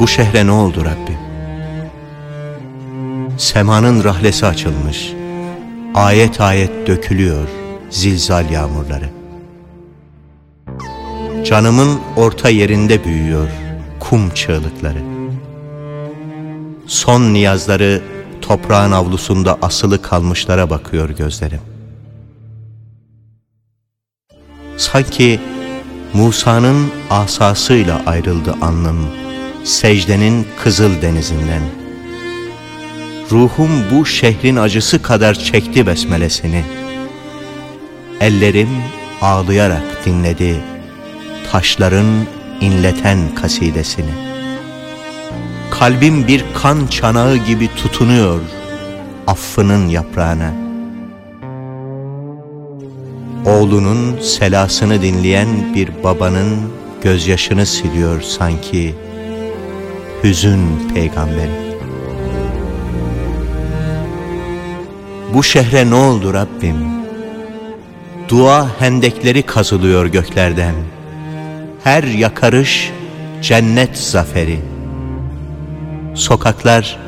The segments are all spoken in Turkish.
Bu şehre ne oldu Rabbim? Semanın rahlesi açılmış. Ayet ayet dökülüyor zilzal yağmurları. Canımın orta yerinde büyüyor kum çığlıkları. Son niyazları toprağın avlusunda asılı kalmışlara bakıyor gözlerim. Sanki Musa'nın asasıyla ayrıldı anlam secdenin kızıl denizinden. Ruhum bu şehrin acısı kadar çekti besmelesini. Ellerim ağlayarak dinledi taşların inleten kasidesini. Kalbim bir kan çanağı gibi tutunuyor affının yaprağına. Oğlunun selasını dinleyen bir babanın gözyaşını siliyor sanki hüzün peygamberi. Bu şehre ne oldu Rabbim? Dua hendekleri kazılıyor göklerden. Her yakarış cennet zaferi. Sokaklar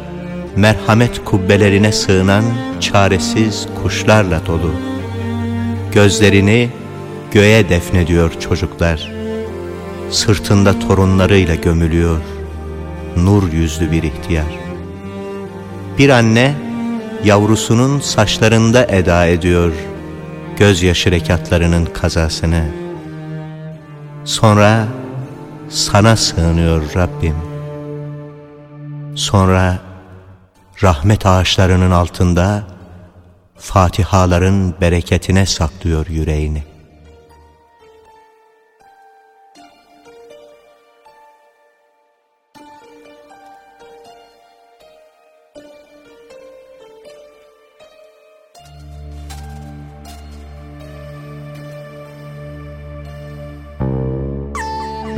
merhamet kubbelerine sığınan çaresiz kuşlarla dolu. Gözlerini göğe defnediyor çocuklar. Sırtında torunlarıyla gömülüyor nur yüzlü bir ihtiyar. Bir anne yavrusunun saçlarında eda ediyor gözyaşı rekatlarının kazasını. Sonra sana sığınıyor Rabbim. Sonra rahmet ağaçlarının altında Fatihaların bereketine saklıyor yüreğini.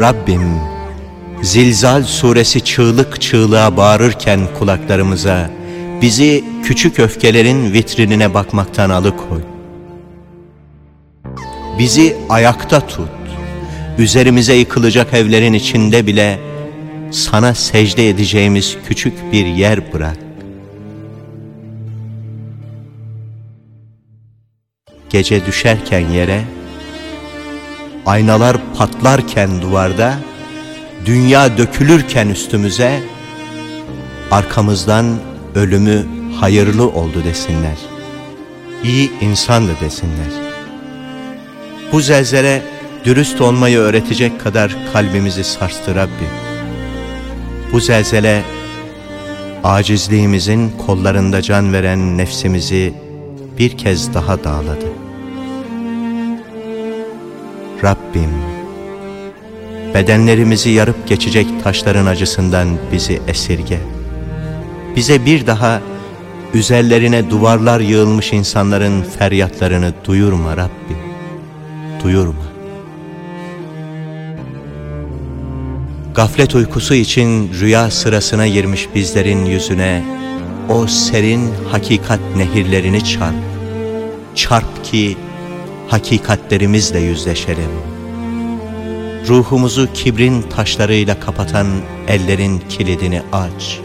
Rabbim Zilzal suresi çığlık çığlığa bağırırken kulaklarımıza bizi küçük öfkelerin vitrinine bakmaktan alıkoy. Bizi ayakta tut. Üzerimize yıkılacak evlerin içinde bile sana secde edeceğimiz küçük bir yer bırak. Gece düşerken yere aynalar patlarken duvarda, dünya dökülürken üstümüze, arkamızdan ölümü hayırlı oldu desinler. İyi insandı desinler. Bu zelzele dürüst olmayı öğretecek kadar kalbimizi sarstı Rabbim. Bu zelzele acizliğimizin kollarında can veren nefsimizi bir kez daha dağladı. Rabbim, bedenlerimizi yarıp geçecek taşların acısından bizi esirge. Bize bir daha üzerlerine duvarlar yığılmış insanların feryatlarını duyurma Rabbim, duyurma. Gaflet uykusu için rüya sırasına girmiş bizlerin yüzüne o serin hakikat nehirlerini çarp. Çarp ki hakikatlerimizle yüzleşelim. Ruhumuzu kibrin taşlarıyla kapatan ellerin kilidini aç.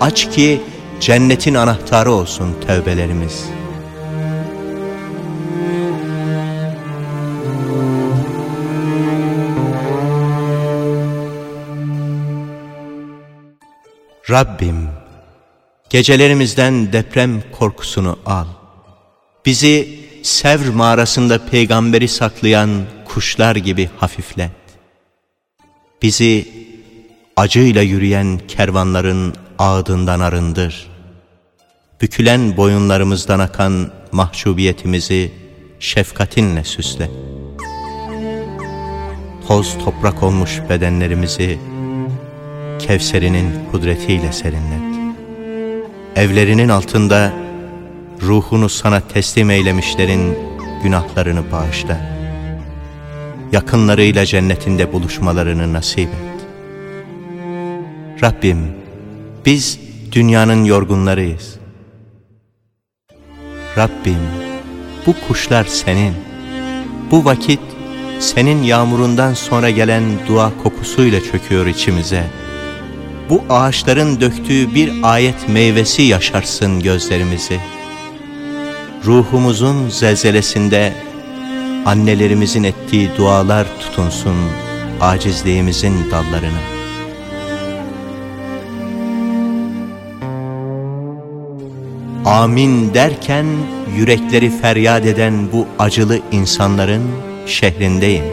Aç ki cennetin anahtarı olsun tövbelerimiz. Rabbim, gecelerimizden deprem korkusunu al. Bizi Sevr mağarasında peygamberi saklayan kuşlar gibi hafiflet. Bizi acıyla yürüyen kervanların ağdından arındır. Bükülen boyunlarımızdan akan mahcubiyetimizi şefkatinle süsle. Toz toprak olmuş bedenlerimizi Kevserinin kudretiyle serinlet. Evlerinin altında ruhunu sana teslim eylemişlerin günahlarını bağışla. Yakınlarıyla cennetinde buluşmalarını nasip et. Rabbim, biz dünyanın yorgunlarıyız. Rabbim, bu kuşlar senin. Bu vakit senin yağmurundan sonra gelen dua kokusuyla çöküyor içimize. bu ağaçların döktüğü bir ayet meyvesi yaşarsın gözlerimizi. Ruhumuzun zelzelesinde annelerimizin ettiği dualar tutunsun acizliğimizin dallarına. Amin derken yürekleri feryat eden bu acılı insanların şehrindeyim.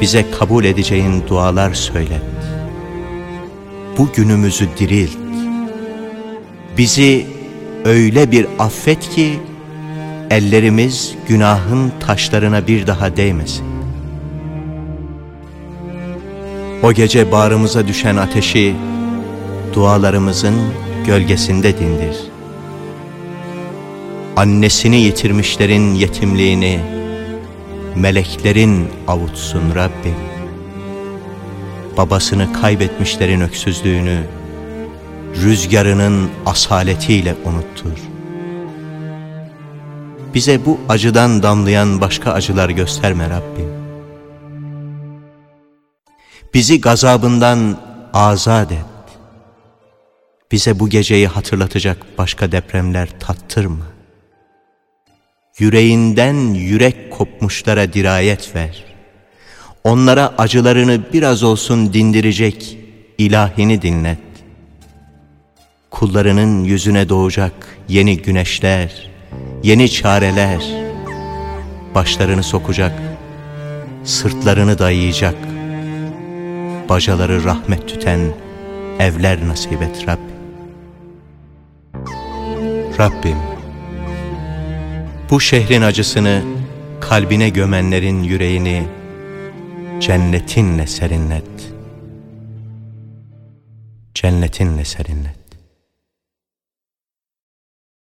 Bize kabul edeceğin dualar söylet. Bu günümüzü dirilt. Bizi öyle bir affet ki ellerimiz günahın taşlarına bir daha değmesin. O gece bağrımıza düşen ateşi dualarımızın gölgesinde dindir. Annesini yitirmişlerin yetimliğini meleklerin avutsun Rabbim. Babasını kaybetmişlerin öksüzlüğünü rüzgarının asaletiyle unuttur. Bize bu acıdan damlayan başka acılar gösterme Rabbim. Bizi gazabından azat et. Bize bu geceyi hatırlatacak başka depremler tattırma. Yüreğinden yürek kopmuşlara dirayet ver. Onlara acılarını biraz olsun dindirecek ilahini dinlet. Kullarının yüzüne doğacak yeni güneşler, yeni çareler, başlarını sokacak, sırtlarını dayayacak, bacaları rahmet tüten evler nasip et Rabbim. Rabbim, bu şehrin acısını kalbine gömenlerin yüreğini cennetinle serinlet. Cennetinle serinlet.